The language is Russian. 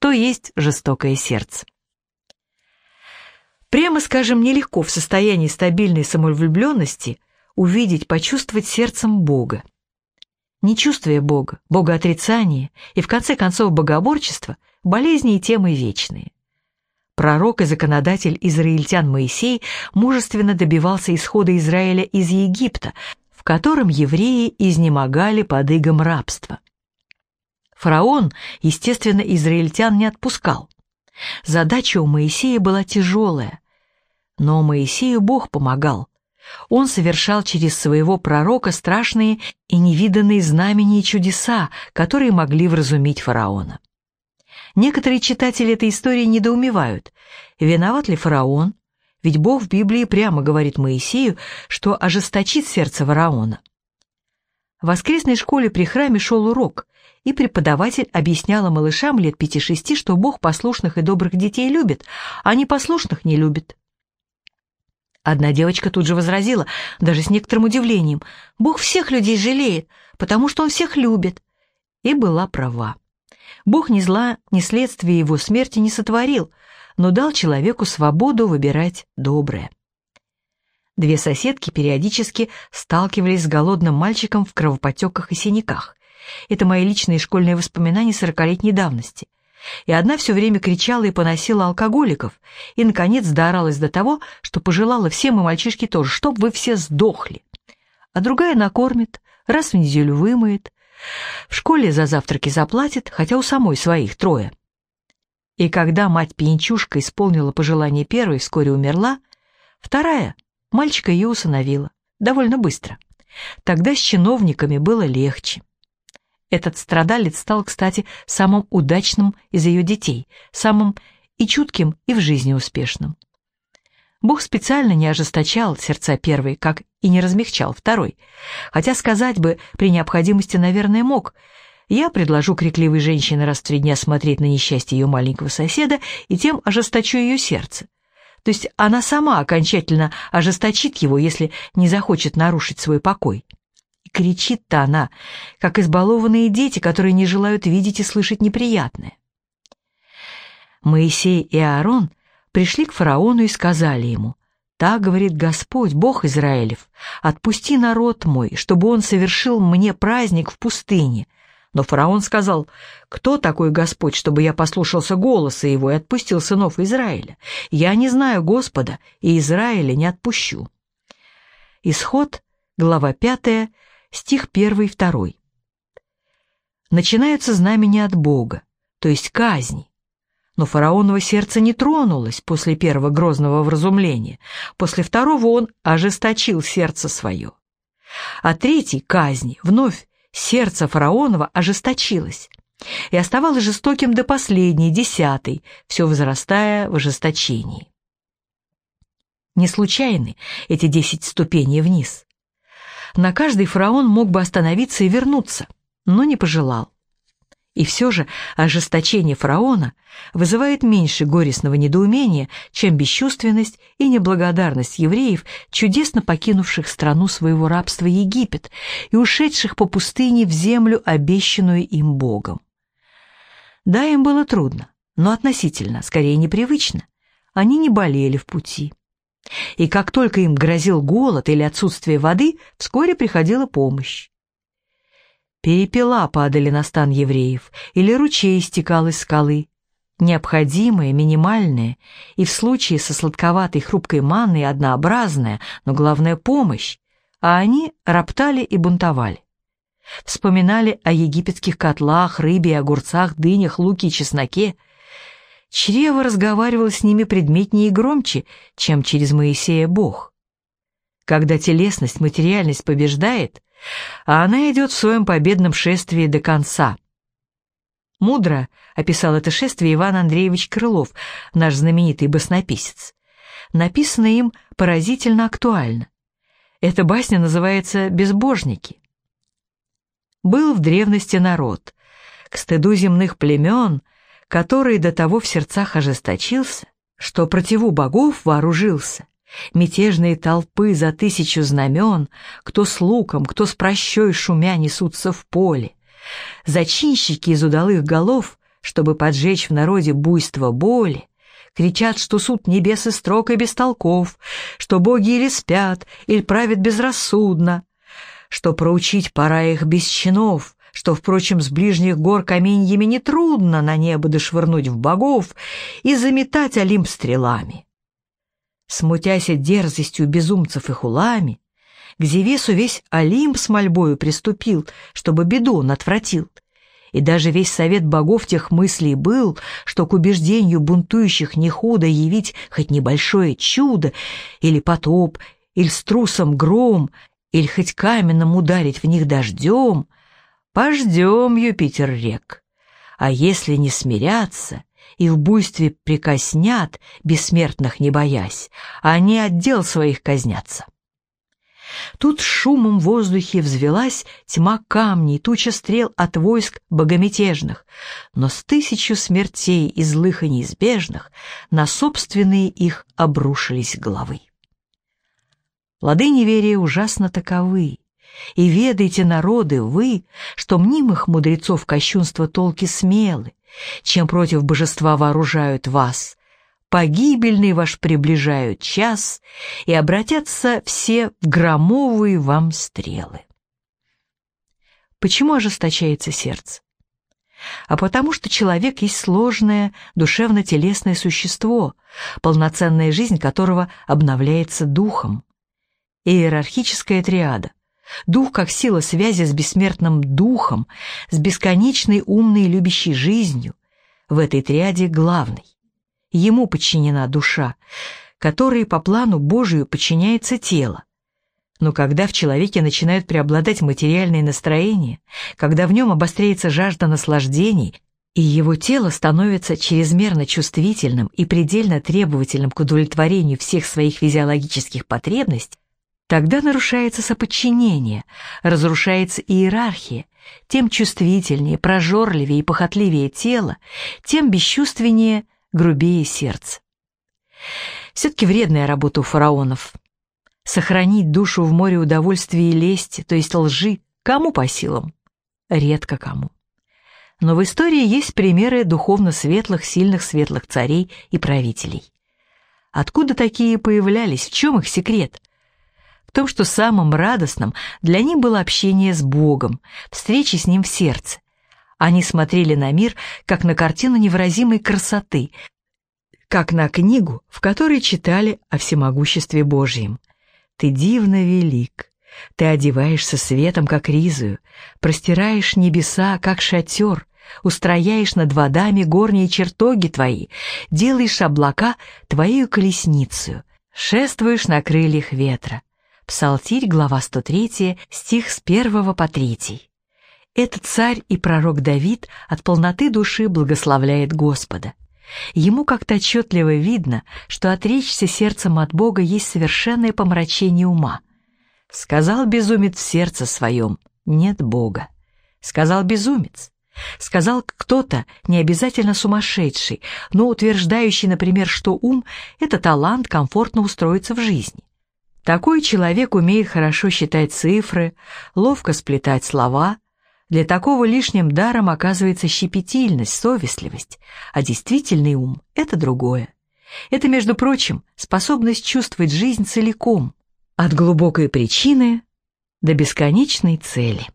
что есть жестокое сердце. Прямо скажем, нелегко в состоянии стабильной самовлюбленности увидеть, почувствовать сердцем Бога. Не чувствуя Бога, богоотрицание и, в конце концов, богоборчество – болезни и темы вечные. Пророк и законодатель израильтян Моисей мужественно добивался исхода Израиля из Египта, в котором евреи изнемогали под игом рабства. Фараон, естественно, израильтян не отпускал. Задача у Моисея была тяжелая, но Моисею Бог помогал. Он совершал через своего пророка страшные и невиданные знамения и чудеса, которые могли вразумить фараона. Некоторые читатели этой истории недоумевают, виноват ли фараон, ведь Бог в Библии прямо говорит Моисею, что ожесточит сердце фараона. В воскресной школе при храме шел урок, и преподаватель объясняла малышам лет пяти-шести, что Бог послушных и добрых детей любит, а непослушных не любит. Одна девочка тут же возразила, даже с некоторым удивлением, «Бог всех людей жалеет, потому что Он всех любит». И была права. Бог ни зла, ни следствия его смерти не сотворил, но дал человеку свободу выбирать доброе. Две соседки периодически сталкивались с голодным мальчиком в кровопотеках и синяках. Это мои личные школьные воспоминания сорокалетней давности. И одна все время кричала и поносила алкоголиков, и, наконец, дооралась до того, что пожелала всем и мальчишке тоже, чтоб вы все сдохли. А другая накормит, раз в неделю вымоет. В школе за завтраки заплатит, хотя у самой своих трое. И когда мать пьянчушка исполнила пожелание первой, вскоре умерла, вторая, мальчика ее усыновила, довольно быстро. Тогда с чиновниками было легче. Этот страдалец стал, кстати, самым удачным из ее детей, самым и чутким, и в жизни успешным. Бог специально не ожесточал сердца первой, как и не размягчал второй. Хотя сказать бы при необходимости, наверное, мог. Я предложу крикливой женщине раз в три дня смотреть на несчастье ее маленького соседа и тем ожесточу ее сердце. То есть она сама окончательно ожесточит его, если не захочет нарушить свой покой. Кричит-то она, как избалованные дети, которые не желают видеть и слышать неприятное. Моисей и Аарон пришли к фараону и сказали ему, «Так говорит Господь, Бог Израилев, отпусти народ мой, чтобы он совершил мне праздник в пустыне». Но фараон сказал, «Кто такой Господь, чтобы я послушался голоса его и отпустил сынов Израиля? Я не знаю Господа, и Израиля не отпущу». Исход, глава 5, стих 1-2. Начинаются знамения от Бога, то есть казни. Но фараоново сердце не тронулось после первого грозного вразумления, после второго он ожесточил сердце свое. А третий, казни, вновь сердце фараонова ожесточилось и оставалось жестоким до последней, десятой, все возрастая в ожесточении. Не случайны эти десять ступеней вниз. На каждый фараон мог бы остановиться и вернуться, но не пожелал. И все же ожесточение фараона вызывает меньше горестного недоумения, чем бесчувственность и неблагодарность евреев, чудесно покинувших страну своего рабства Египет и ушедших по пустыне в землю, обещанную им Богом. Да, им было трудно, но относительно, скорее непривычно. Они не болели в пути. И как только им грозил голод или отсутствие воды, вскоре приходила помощь. Перепела падали на стан евреев, или ручей истекал из скалы. Необходимое, минимальное, и в случае со сладковатой хрупкой манной однообразная, но главное помощь, а они роптали и бунтовали. Вспоминали о египетских котлах, рыбе, огурцах, дынях, луке и чесноке. Чрево разговаривало с ними предметнее и громче, чем через Моисея Бог. Когда телесность, материальность побеждает, а она идет в своем победном шествии до конца. Мудро описал это шествие Иван Андреевич Крылов, наш знаменитый баснописец. Написано им поразительно актуально. Эта басня называется «Безбожники». Был в древности народ, к стыду земных племен, который до того в сердцах ожесточился, что противу богов вооружился, Мятежные толпы за тысячу знамен, кто с луком, кто с прощой шумя несутся в поле. Зачинщики из удалых голов чтобы поджечь в народе буйство боли, кричат, что суд небес и строг и бестолков, что боги или спят, или правят безрассудно, что проучить пора их без чинов, что, впрочем, с ближних гор каменьями нетрудно на небо дошвырнуть в богов и заметать Олимп стрелами. Смутясь дерзостью безумцев и хулами, к Зевесу весь Олимп с мольбою приступил, чтобы беду он отвратил. И даже весь совет богов тех мыслей был, что к убеждению бунтующих не худо явить хоть небольшое чудо, или потоп, или с трусом гром, или хоть каменным ударить в них дождем. Пождем, Юпитер рек. А если не смиряться и в буйстве прикоснят, бессмертных не боясь, они отдел своих казнятся. Тут шумом в воздухе взвелась тьма камней, туча стрел от войск богомятежных, но с тысячу смертей и злых и неизбежных на собственные их обрушились головы. Плоды неверия ужасно таковы, и ведайте, народы, вы, что мнимых мудрецов кощунства толки смелы, чем против божества вооружают вас, погибельный ваш приближают час, и обратятся все в громовые вам стрелы. Почему ожесточается сердце? А потому что человек есть сложное душевно-телесное существо, полноценная жизнь которого обновляется духом. Иерархическая триада. Дух как сила связи с бессмертным духом, с бесконечной умной и любящей жизнью, в этой триаде главный. Ему подчинена душа, которой по плану Божию подчиняется тело. Но когда в человеке начинают преобладать материальные настроения, когда в нем обостряется жажда наслаждений, и его тело становится чрезмерно чувствительным и предельно требовательным к удовлетворению всех своих физиологических потребностей, тогда нарушается соподчинение, разрушается иерархия, тем чувствительнее, прожорливее и похотливее тело, тем бесчувственнее грубее сердце. Все-таки вредная работа у фараонов. Сохранить душу в море удовольствия и лести, то есть лжи, кому по силам? Редко кому. Но в истории есть примеры духовно светлых, сильных светлых царей и правителей. Откуда такие появлялись, в чем их секрет? В том, что самым радостным для них было общение с Богом, встречи с Ним в сердце, они смотрели на мир, как на картину невыразимой красоты, как на книгу, в которой читали о всемогуществе Божьем. «Ты дивно велик, ты одеваешься светом, как ризую, простираешь небеса, как шатер, устрояешь над водами горние чертоги твои, делаешь облака твою колесницу, шествуешь на крыльях ветра». Псалтирь, глава 103, стих с 1 по 3. Этот царь и пророк Давид от полноты души благословляет Господа. Ему как-то отчетливо видно, что отречься сердцем от Бога есть совершенное помрачение ума. Сказал безумец в сердце своем «нет Бога». Сказал безумец. Сказал кто-то, не обязательно сумасшедший, но утверждающий, например, что ум — это талант комфортно устроиться в жизни. Такой человек умеет хорошо считать цифры, ловко сплетать слова — для такого лишним даром оказывается щепетильность, совестливость, а действительный ум — это другое. Это, между прочим, способность чувствовать жизнь целиком, от глубокой причины до бесконечной цели.